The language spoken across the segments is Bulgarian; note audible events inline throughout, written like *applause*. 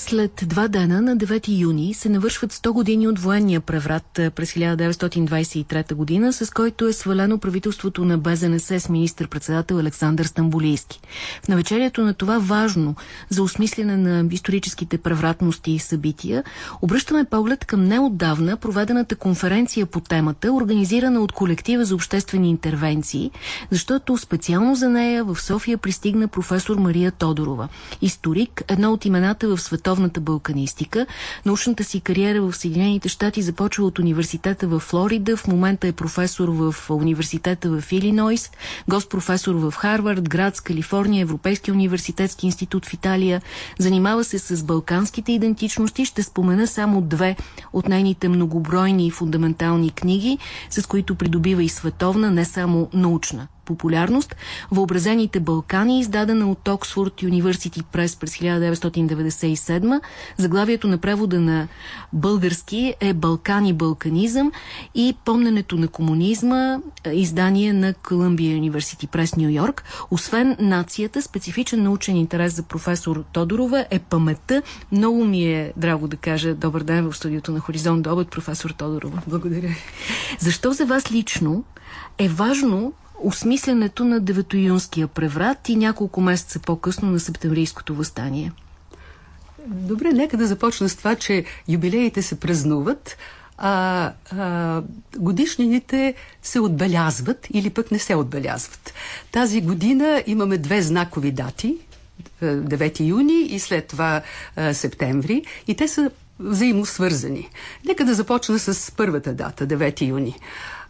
След два дена на 9 юни се навършват 100 години от военния преврат през 1923 година, с който е свалено правителството на БЗНС с министр-председател Александър Стамбулийски. В навечерието на това важно за осмислене на историческите превратности и събития, обръщаме поглед към неотдавна проведената конференция по темата, организирана от колектива за обществени интервенции, защото специално за нея в София пристигна професор Мария Тодорова, историк, едно от имената в света световната балканистика. Научната си кариера в Съединените щати започва от университета в Флорида. В момента е професор в университета в Илинойс, гост-професор в Харвард, град Калифорния, Европейския университетски институт в Италия. Занимава се с балканските идентичности. Ще спомена само две от нейните многобройни и фундаментални книги, с които придобива и световна, не само научна популярност. Въобразените Балкани, издадена от Оксфорд Юниверсити Прес през 1997. Заглавието на превода на български е Балкани балканизъм и помненето на комунизма, издание на Колумбия Юниверсити Прес Нью Йорк. Освен нацията, специфичен научен интерес за професор Тодорова е паметта. Много ми е драго да кажа добър ден в студиото на Хоризонт Добът, професор Тодорова. Благодаря. Защо за вас лично е важно осмисленето на Деветоюнския преврат и няколко месеца по-късно на септемврийското възстание? Добре, нека да започна с това, че юбилеите се празнуват, а, а годишнините се отбелязват или пък не се отбелязват. Тази година имаме две знакови дати. 9 юни и след това а, септември. И те са взаимосвързани. Нека да започна с първата дата, 9 юни.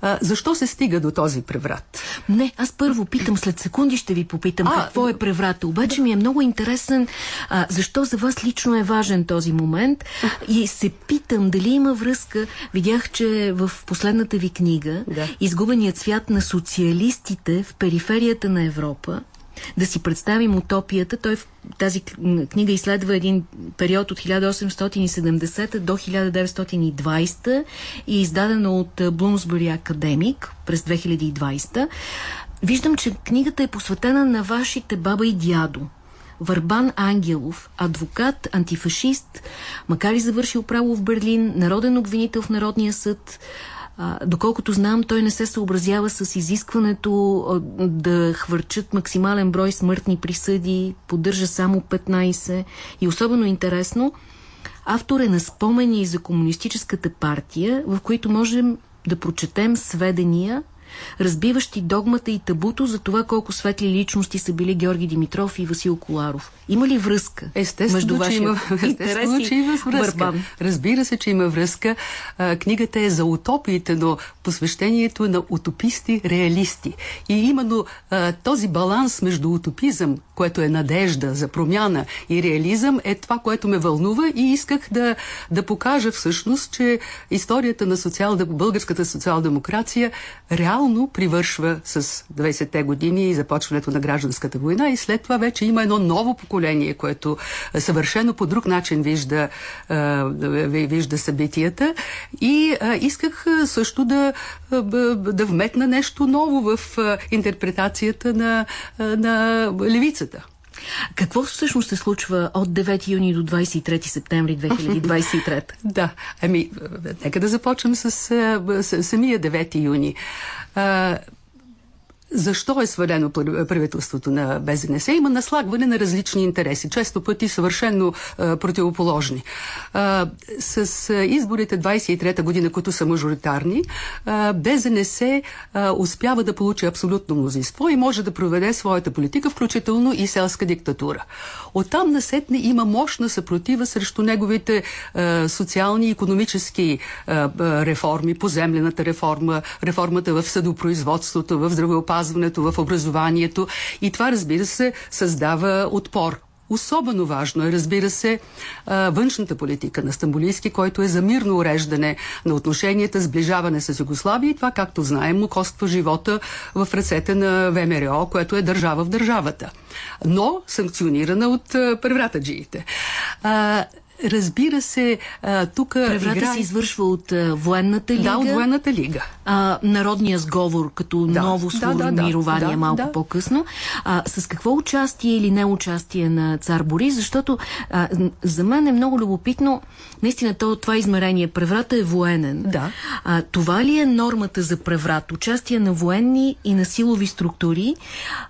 А, защо се стига до този преврат? Не, аз първо питам, след секунди ще ви попитам а, какво е преврата. Обаче ми е много интересен а, защо за вас лично е важен този момент и се питам дали има връзка. Видях, че в последната ви книга да. Изгубеният свят на социалистите в периферията на Европа да си представим утопията. Той в тази книга изследва един период от 1870 до 1920 и е издадена от Блумсбъри Академик през 2020. Виждам, че книгата е посветена на вашите баба и дядо. Върбан Ангелов, адвокат, антифашист, макар и завършил право в Берлин, народен обвинител в Народния съд, доколкото знам, той не се съобразява с изискването да хвърчат максимален брой смъртни присъди, поддържа само 15. И особено интересно, автор е на спомени за комунистическата партия, в които можем да прочетем сведения разбиващи догмата и табуто за това колко светли личности са били Георги Димитров и Васил Коларов. Има ли връзка естествено, между вашия има, естествено, че има връзка. Бърбан? Разбира се, че има връзка. А, книгата е за утопиите, но посвещението е на утописти, реалисти. И именно а, този баланс между утопизъм, което е надежда за промяна и реализъм, е това, което ме вълнува и исках да, да покажа всъщност, че историята на социал, българската социал-демокрация реално реално привършва с 20-те години и започването на гражданската война и след това вече има едно ново поколение, което съвършено по друг начин вижда, вижда събитията и исках също да, да вметна нещо ново в интерпретацията на, на левицата. Какво всъщност се случва от 9 юни до 23 септември 2023? *laughs* да, ами, нека да започнем с, с самия 9 юни. А, защо е свалено правителството на БЗНС? Има наслагване на различни интереси, често пъти съвършенно а, противоположни. А, с изборите 23-та година, които са мажоритарни, а, БЗНС а, успява да получи абсолютно мнозинство и може да проведе своята политика, включително и селска диктатура. Оттам насетне има мощна съпротива срещу неговите а, социални и економически а, реформи, поземлената реформа, реформата в съдопроизводството, в здравеопазването, здравеопазването, в образованието и това, разбира се, създава отпор. Особено важно е, разбира се, външната политика на Стамбулийски, който е за мирно уреждане на отношенията, сближаване с Югославия и това, както знаем, му коства живота в ръцете на ВМРО, което е държава в държавата. Но санкционирана от превратаджиите. Разбира се, тук. Преврата играе... се извършва от военната лига. Да, от военната лига. А, народния сговор като да, ново сформирование да, да, малко да. по-късно. С какво участие или не участие на цар Борис? Защото а, за мен е много любопитно, наистина това измерение. Преврата е военен. Да. А, това ли е нормата за преврат? Участие на военни и на силови структури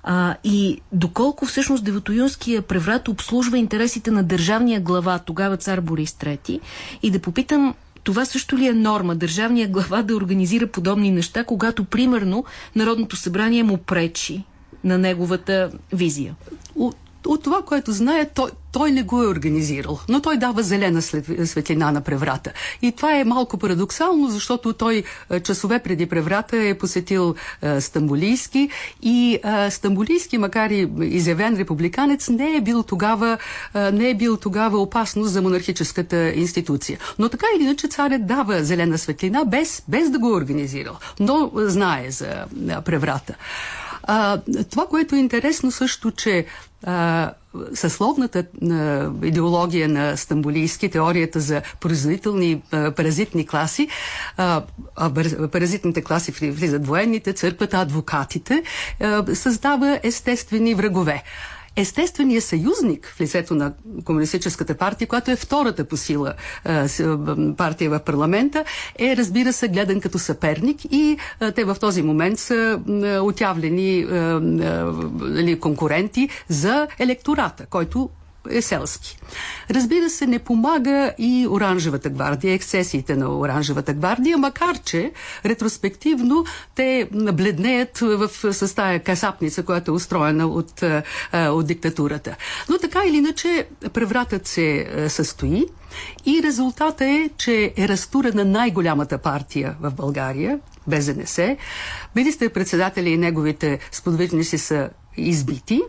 а, и доколко всъщност Деватоюнския преврат обслужва интересите на държавния глава, тогава цар Борис III, и да попитам това също ли е норма държавния глава да организира подобни неща, когато примерно Народното събрание му пречи на неговата визия? От това, което знае, той, той не го е организирал, но той дава зелена светлина на преврата. И това е малко парадоксално, защото той е, часове преди преврата е посетил е, Стамбулийски и е, Стамбулийски, макар и изявен републиканец, не е бил тогава, е, не е бил тогава опасност за монархическата институция. Но така или иначе царят дава зелена светлина без, без да го е организирал, но знае за е, преврата. А, това, което е интересно също, че съсловната а, идеология на Стамбулийски, теорията за производителни а, паразитни класи, а, а паразитните класи влизат военните, църквата, адвокатите, а, създава естествени врагове естественият съюзник в лицето на Комунистическата партия, която е втората по сила партия в парламента, е разбира се гледан като съперник и те в този момент са отявлени нали, конкуренти за електората, който е селски. Разбира се, не помага и Оранжевата гвардия, ексцесиите на Оранжевата гвардия, макар че ретроспективно те бледнеят в състая касапница, която е устроена от, от диктатурата. Но така или иначе превратът се състои и резултата е, че е разтурена най-голямата партия в България, БЗНС. Министър-председателя и неговите сподвижници са избити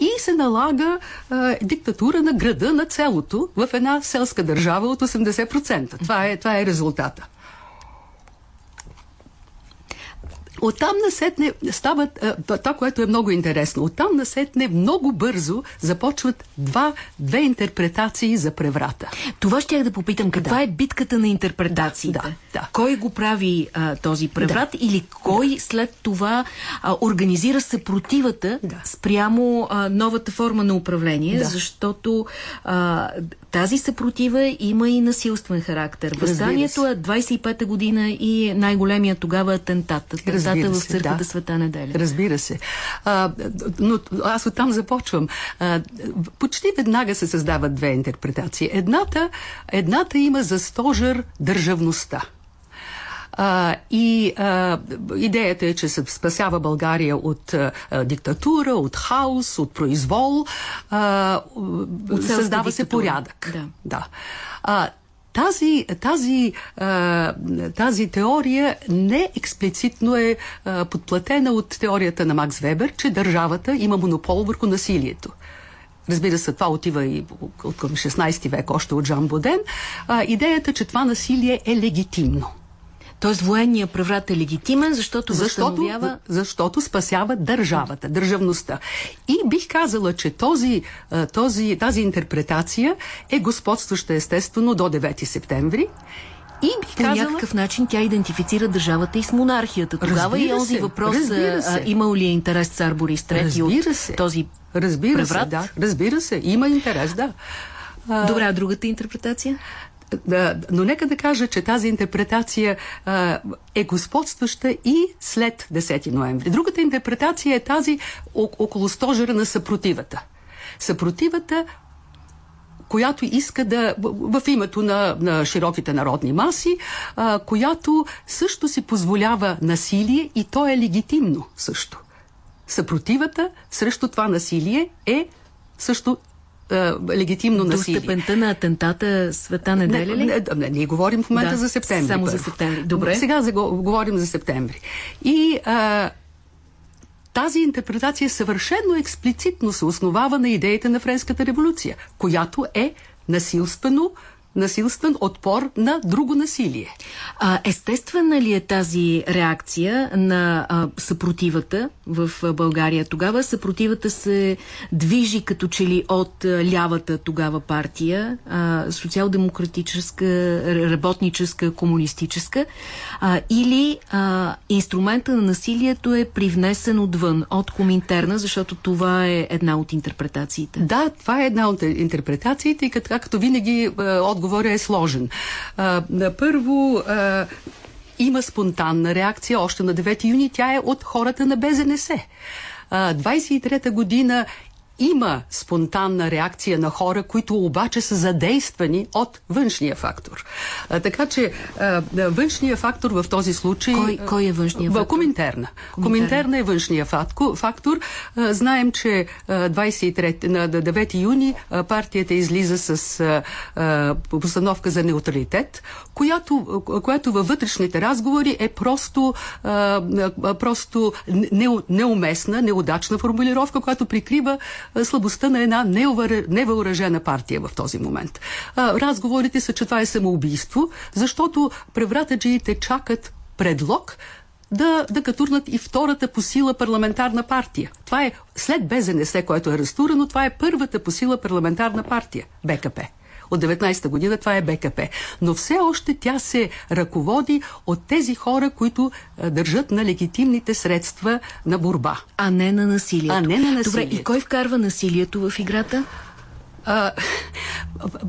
и се налага а, диктатура на града, на целото, в една селска държава от 80%. Това е, това е резултата. Оттам насетне стават, това, което е много интересно, оттам насетне много бързо започват два, две интерпретации за преврата. Това ще я да попитам. Каква да. е битката на интерпретациите? Да, да. Кой го прави а, този преврат да. или кой да. след това а, организира съпротивата да. спрямо а, новата форма на управление, да. защото а, тази съпротива има и насилствен характер. Възстанието е 25-та година и най-големия тогава атентат. Атентата в църквата да. Света неделя. Разбира се. А, но аз оттам започвам. А, почти веднага се създават две интерпретации. Едната, едната има за стожер държавността. А, и а, идеята е, че се спасява България от а, диктатура, от хаос, от произвол. А, от създава се порядък. Да. да. А, тази, тази, тази теория не експлицитно е подплатена от теорията на Макс Вебер, че държавата има монопол върху насилието. Разбира се, това отива и от към 16 век, още от Жан Боден. Идеята, че това насилие е легитимно. Тоест военният преврат е легитимен, защото защото, възстановява... Защото спасява държавата, държавността. И бих казала, че този, този, тази интерпретация е господстваща естествено до 9 септември. И бих по казала... някакъв начин тя идентифицира държавата и с монархията. Тогава и онзи въпрос, а, имал ли е интерес цар Борис III от се. този Разбира преврат? се, да. Разбира се, има интерес, да. Добре, а другата интерпретация? Да, но нека да кажа, че тази интерпретация а, е господстваща и след 10 ноември. Другата интерпретация е тази около стожера на съпротивата. Съпротивата която иска да, в името на, на широките народни маси, а, която също си позволява насилие и то е легитимно също. Съпротивата срещу това насилие е също легитимно насилие. До степента на атентата света неделя ли? Не, не, не, ние говорим в момента да, за септември. Само първо. за септември. Добре. Сега за, говорим за септември. И а, тази интерпретация съвършено експлицитно се основава на идеите на Френската революция, която е насилствено насилствен отпор на друго насилие. А, естествена ли е тази реакция на а, съпротивата в България тогава? Съпротивата се движи като че ли от лявата тогава партия, а, социал-демократическа, работническа, комунистическа, а, или а, инструмента на насилието е привнесен отвън, от Коминтерна, защото това е една от интерпретациите. Да, това е една от интерпретациите и като, както винаги отговорът е сложен. А, първо, а, има спонтанна реакция още на 9 юни. Тя е от хората на БЗНС. 23-та година има спонтанна реакция на хора, които обаче са задействани от външния фактор. А, така че а, външния фактор в този случай... Кой, кой е външния фактор? Коминтерна. Коминтерна е външния фактор. А, знаем, че 23, на 9 юни партията излиза с а, постановка за неутралитет, която, която във вътрешните разговори е просто, а, просто неуместна, неудачна формулировка, която прикрива слабостта на една невъоръжена партия в този момент. разговорите са, че това е самоубийство, защото превратаджиите чакат предлог да, да катурнат и втората по сила парламентарна партия. Това е след БЗНС, което е разтурено, това е първата по сила парламентарна партия, БКП от 19-та година, това е БКП. Но все още тя се ръководи от тези хора, които а, държат на легитимните средства на борба. А не на насилието. А не на насилието. Добре, и кой вкарва насилието в играта? А,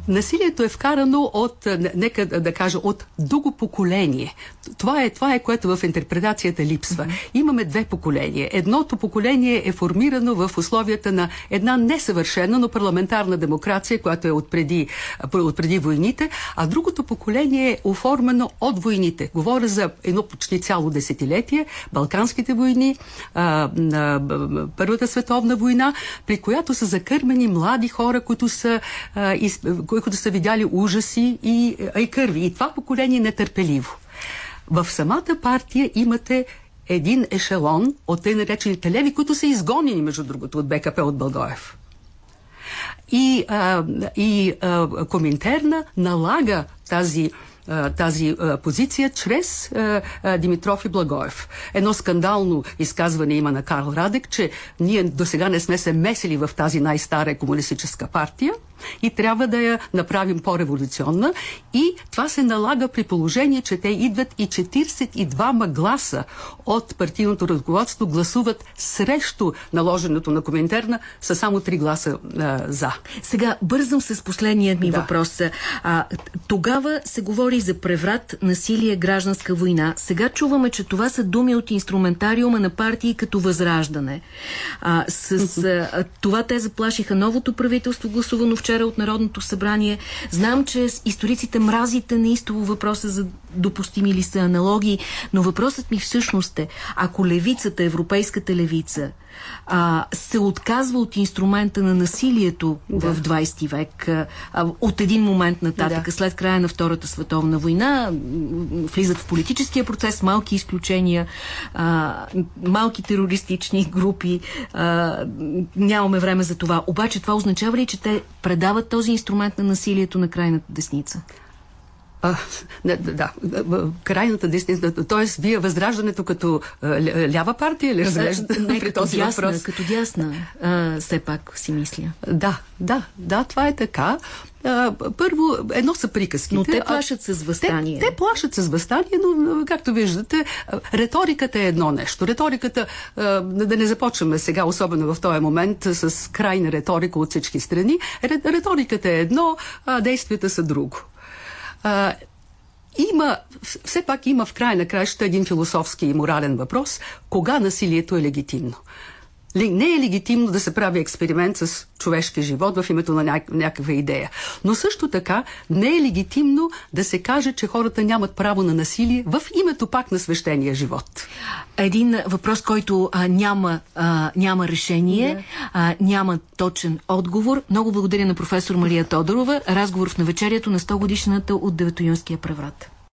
насилието е вкарано от, нека да кажа, от друго поколение. Това е, това е което в интерпретацията липсва. Имаме две поколения. Едното поколение е формирано в условията на една несъвършена, но парламентарна демокрация, която е отпреди, отпреди войните, а другото поколение е оформено от войните. Говоря за едно почти цяло десетилетие, Балканските войни, а, а, Първата световна война, при която са закърмени млади хора, които са, а, из, които са видяли ужаси и, и кърви. И това поколение е нетърпеливо. В самата партия имате един ешелон от тъй наречените леви, които са изгонени, между другото, от БКП от Бългоев. И, а, и а, Коминтерна налага тази тази позиция чрез Димитров и Благоев. Едно скандално изказване има на Карл Радек, че ние до сега не сме се месили в тази най-стара комунистическа партия и трябва да я направим по-революционна. И това се налага при положение, че те идват и 42 гласа от партийното ръководство гласуват срещу наложеното на Коминтерна са само 3 гласа а, за. Сега бързам с последният ми да. въпрос. А, тогава се говори за преврат, насилие, гражданска война. Сега чуваме, че това са думи от инструментариума на партии като Възраждане. А, с *laughs* а, това те заплашиха новото правителство, гласувано вчера вчера от Народното събрание. Знам, че историците мразите неистово въпроса за допустими ли са аналогии, но въпросът ми всъщност е, ако левицата, европейската левица, а, се отказва от инструмента на насилието да. в 20 век, а, от един момент нататък, да. след края на Втората световна война, влизат в политическия процес, малки изключения, а, малки терористични групи, а, нямаме време за това. Обаче това означава ли, че те предават този инструмент на насилието на крайната десница? А, да, да, крайната десница, т.е. вие възраждането като лява партия ли разглеждате не, при този дясна, въпрос? Като дясна, а, все пак си мисля. Да, да, да, това е така. А, първо, едно са приказките. Но те плашат с възстание. Те, те плашат с възстание, но, както виждате, риториката е едно нещо. Риториката, да не започваме сега, особено в този момент, с крайна риторика от всички страни. Риториката е едно, а действията са друго. А, има, все пак има в край на краища един философски и морален въпрос. Кога насилието е легитимно? Не е легитимно да се прави експеримент с човешки живот в името на някаква идея. Но също така не е легитимно да се каже, че хората нямат право на насилие в името пак на свещения живот. Един въпрос, който а, няма, а, няма решение, да. а, няма точен отговор. Много благодаря на професор Мария Тодорова. Разговор в навечерието на 100 годишната от Деветоюнския преврат.